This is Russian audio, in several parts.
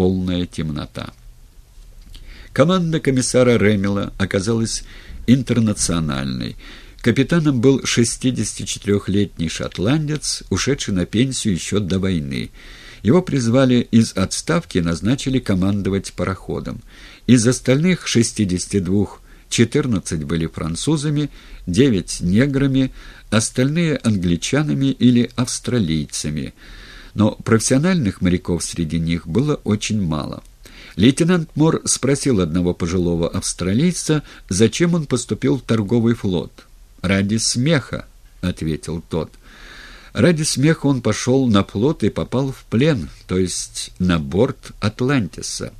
полная темнота. Команда комиссара Ремела оказалась интернациональной. Капитаном был 64-летний шотландец, ушедший на пенсию еще до войны. Его призвали из отставки и назначили командовать пароходом. Из остальных 62 14 были французами, 9 неграми, остальные англичанами или австралийцами. Но профессиональных моряков среди них было очень мало. Лейтенант Мор спросил одного пожилого австралийца, зачем он поступил в торговый флот. «Ради смеха», — ответил тот. Ради смеха он пошел на флот и попал в плен, то есть на борт «Атлантиса».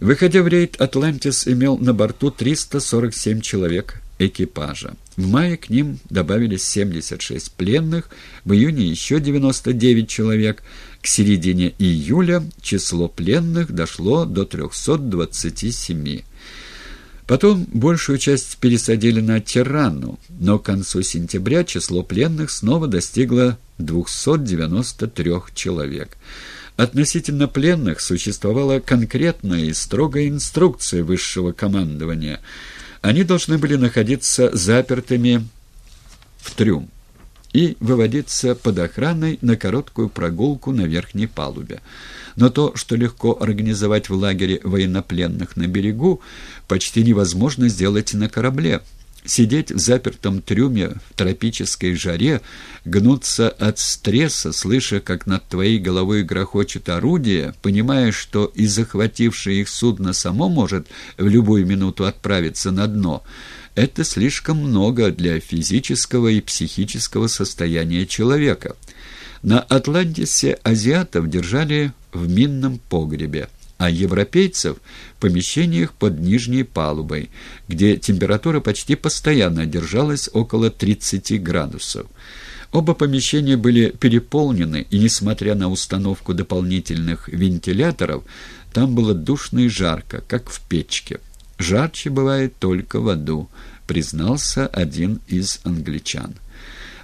Выходя в рейд, «Атлантис» имел на борту 347 человек экипажа. В мае к ним добавились 76 пленных, в июне еще 99 человек. К середине июля число пленных дошло до 327. Потом большую часть пересадили на Тирану, но к концу сентября число пленных снова достигло 293 человек. Относительно пленных существовала конкретная и строгая инструкция высшего командования. Они должны были находиться запертыми в трюм и выводиться под охраной на короткую прогулку на верхней палубе. Но то, что легко организовать в лагере военнопленных на берегу, почти невозможно сделать на корабле. Сидеть в запертом трюме в тропической жаре, гнуться от стресса, слыша, как над твоей головой грохочет орудие, понимая, что и захватившее их судно само может в любую минуту отправиться на дно, это слишком много для физического и психического состояния человека. На Атлантисе азиатов держали в минном погребе а европейцев – в помещениях под нижней палубой, где температура почти постоянно держалась около 30 градусов. Оба помещения были переполнены, и, несмотря на установку дополнительных вентиляторов, там было душно и жарко, как в печке. «Жарче бывает только в аду», — признался один из англичан.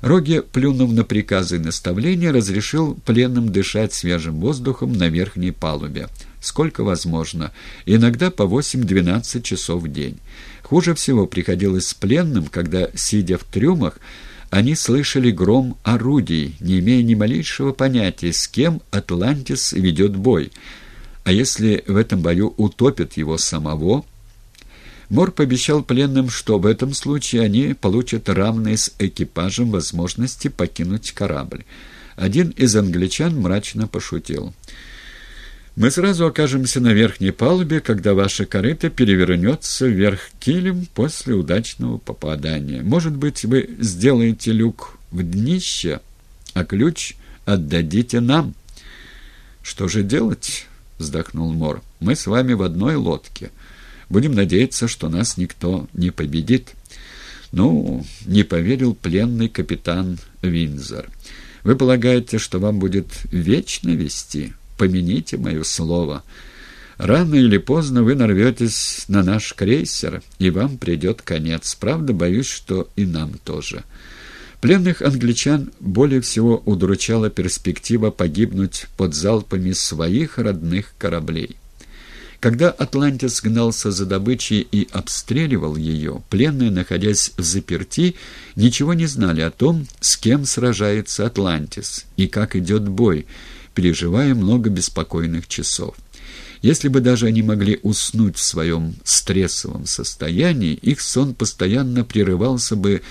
Роге, плюнув на приказы и наставления, разрешил пленным дышать свежим воздухом на верхней палубе сколько возможно, иногда по 8-12 часов в день. Хуже всего приходилось пленным, когда, сидя в трюмах, они слышали гром орудий, не имея ни малейшего понятия, с кем «Атлантис» ведет бой. А если в этом бою утопят его самого... Мор пообещал пленным, что в этом случае они получат равные с экипажем возможности покинуть корабль. Один из англичан мрачно пошутил. Мы сразу окажемся на верхней палубе, когда ваша корыта перевернется вверх килем после удачного попадания. Может быть, вы сделаете люк в днище, а ключ отдадите нам. Что же делать? вздохнул Мор. Мы с вами в одной лодке. Будем надеяться, что нас никто не победит. Ну, не поверил пленный капитан Винзор. Вы полагаете, что вам будет вечно вести? помяните мое слово. Рано или поздно вы нарветесь на наш крейсер, и вам придет конец. Правда, боюсь, что и нам тоже. Пленных англичан более всего удручала перспектива погибнуть под залпами своих родных кораблей. Когда «Атлантис» гнался за добычей и обстреливал ее, пленные, находясь в заперти, ничего не знали о том, с кем сражается «Атлантис» и как идет бой, переживая много беспокойных часов. Если бы даже они могли уснуть в своем стрессовом состоянии, их сон постоянно прерывался бы